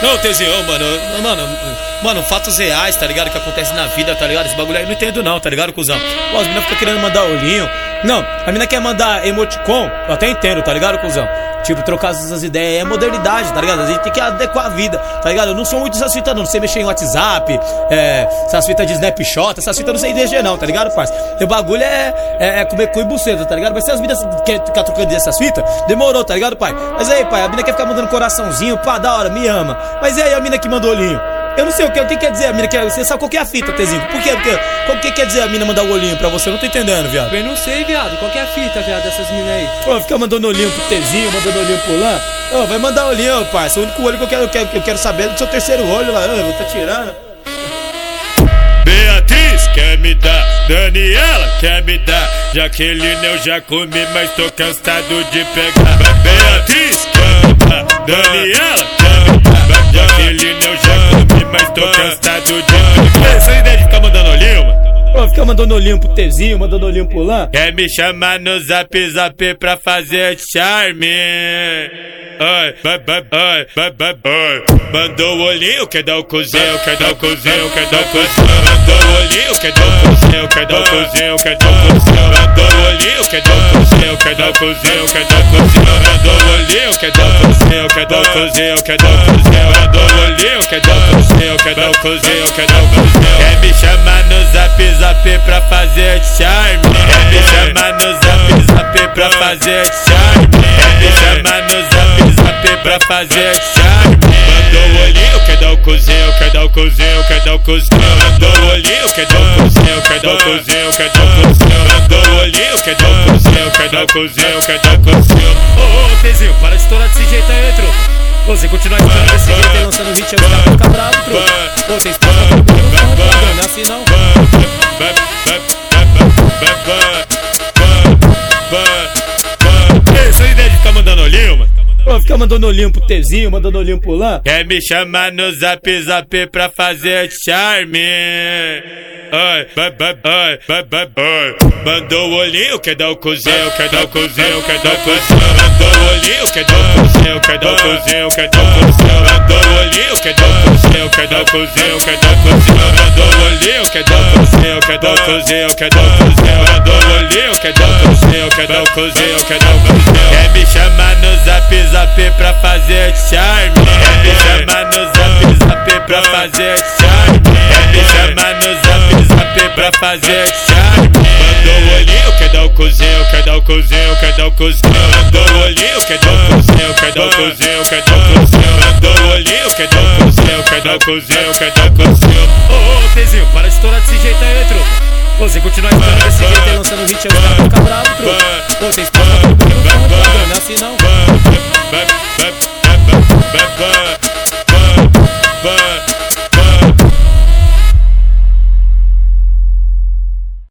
Não, Tezinho, mano, mano, mano, fatos reais, tá ligado? Que acontecem na vida, tá ligado? Esse bagulho aí eu não entendo não, tá ligado, cuzão? Pô, as meninas ficam querendo mandar olhinho. Não, a mina quer mandar emoticon, eu até entendo, tá ligado, cuzão? Tipo, trocar essas ideias é modernidade, tá ligado? A gente tem que adequar a vida, tá ligado? Eu não sou muito dessas fitas, não. Não sei mexer em WhatsApp, é, essas fitas de snapshot, essas fitas não sei DG, não, tá ligado, parça? O bagulho é, é, é comer cu e buceta, tá ligado? Mas se as minas querem ficar trocando dessas fitas, demorou, tá ligado, pai? Mas aí, pai, a mina quer ficar mandando coraçãozinho, pá, da hora, me ama. Mas e aí a mina que mandou olhinho? Eu não sei o que, o que quer dizer a mina quer. Você sabe qual que é a fita, Tezinho? Por quê? Porque, qual que quer dizer a mina mandar o olhinho pra você? Eu não tô entendendo, viado. Eu não sei, viado. Qual que é a fita, viado, dessas minas aí? Pô, fica mandando olhinho pro Tezinho, mandando olhinho pro Lã. Ô, vai mandar olhinho, parça. O único olho que eu quero, eu quero, eu quero saber é do seu terceiro olho lá. Eu vou tá tirando. Beatriz quer me dar, Daniela quer me dar. Jaqueline eu já comi, mas tô cansado de pegar. Beatriz quer me dar, Daniela quer me dar. Jaqueline eu já comi, mas tô cansado de. Essa ideia de Pô, fica mandando olhinho pro Tezinho, mandando olhinho pro Lã. Quer me chamar no zap zap pra fazer charme? Ai, vai, vai, ai, ai. Mandou olhinho, quer dar o cozinho, quer dar o cozinho, quer dar o cozinho. Mandou olhinho, quer dar o cozinho, quer dar o cozinho, quer dar o cozinho. Mandou olhinho, quer dar o cozinho, quer dar o cozinho, quer dar o cozinho. Mandou olhinho, quer dar o cozinho, quer dar o cozinho, quer dar o cozinho. Mandou olhinho, quer dar o cozinho, quer dar o cozinho, quer dar o cozinho. Quer me chamar pra fazer charme? Me chamar no zap zap pra fazer charme? Me chamar no zap zap pra fazer charme? Mandou o olhinho, quer dar o cozinho, quer dar o cozinho, quer dar o cozinho. Mandou o olhinho, quer dar o cozinho, quer dar o cozinho, quer dar o cozinho. Mandou o olhinho, quer dar o cozinho, quer dar o cozinho, quer dar o cozinho. Ô, ô, Tezinho, para de estourar desse jeito aí, truco. Você continuar estourando desse jeito aí, lançando vídeo, os caras vão ficar truco. Ô, você estoura todo mundo, não, não é assim não. Mano. Pô, fica mandando olhinho pro Tezinho, mandando olhinho pro Lã. Quer me chamar no zap zap pra fazer charme? Ai, vai, vai, ai, ai. Mandou o olhinho, quer dar o cozinho, quer dar o cozinho, quer dar o cozinho. Mandou o olhinho, quer dar o cozinho, quer dar o cozinho, quer dar o cozinho. Mandou o olhinho, quer dar o cozinho, quer dar o cozinho, quer dar o cozinho. Mandou o olhinho, quer dar o cozinho, quer dar o cozinho, quer dar o cozinho. Mandou o olhinho, quer dar o cozinho, quer dar o cozinho, quer dar o cozinho. Quer me chamar no zap zap pra fazer charme? Quer me chamar no zap zap pra fazer charme? Quer me chamar no zap zap pra fazer charme? Mandou o olhinho, quer dar o cozinho, quer dar o cozinho, quer dar o cozinho. Mandou o olhinho, quer dar o cozinho, quer dar o cozinho, quer dar o cozinho. Mandou o olhinho, quer dar o cozinho, quer dar o cozinho, quer dar o cozinho. Você continuar estourando desse jeito lançando os caras vão ficar bravos, truco. Ô, você estoura todo mundo, não é assim não.